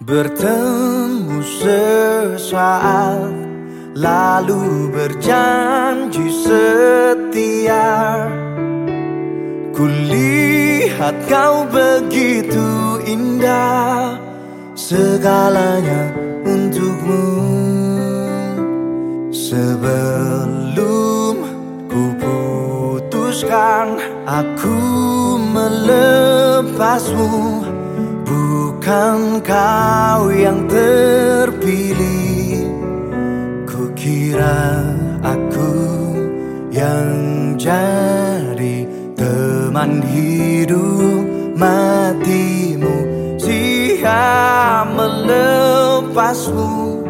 Bertemu sesaat Lalu berjanji setia. Kulihat kau begitu indah Segalanya untukmu. Sebelum ku putuskan Aku melepasmu Bukan kau yang terpilih? Kukira aku yang jadi teman hidup matimu. Siap melepasmu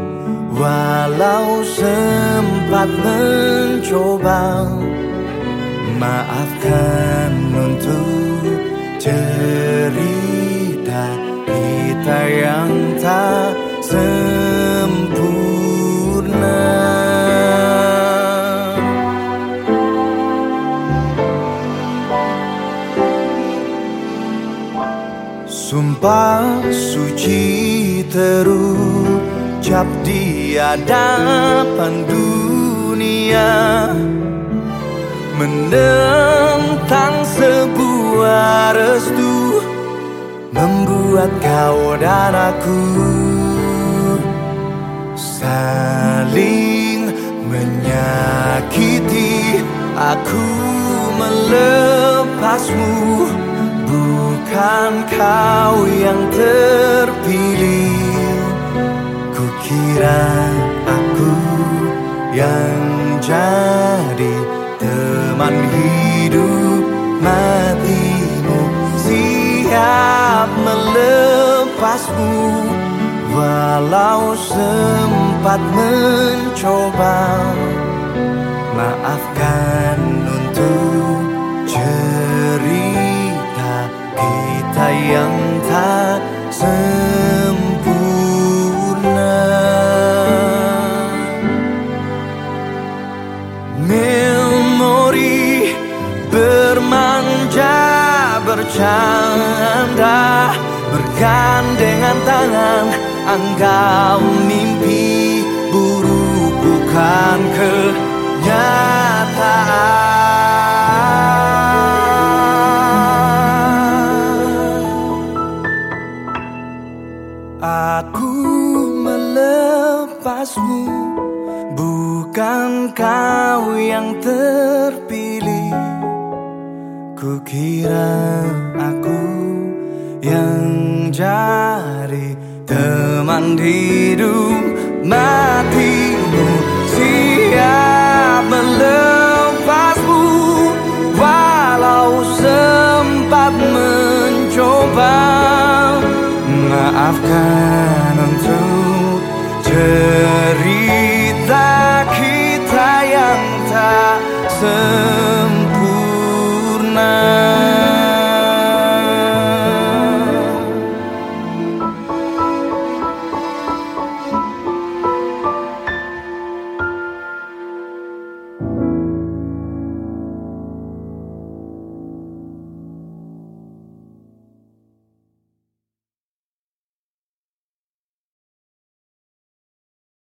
Walau sempat mencoba. Maafkan untuk cerita kita yang tak sempurna. Sumpah suci terucap di hadapan dunia. Menentang sebuah restu Membuat kau dan aku Saling menyakiti. Aku melepasmu Bukan kau yang terpilih. Kukira aku yang jadi teman hidup Walau sempat mencoba Maafkan untuk cerita kita yang tak sempurna. Memori bermanja bercanda Bergandengan tangan Anggap mimpi buruk bukan kenyataan. Aku melepasmu Bukan kau yang terpilih. Kukira aku yang jadi teman hidup matimu Siap melepasmu. Walau sempat mencoba Maafkan untuk cerita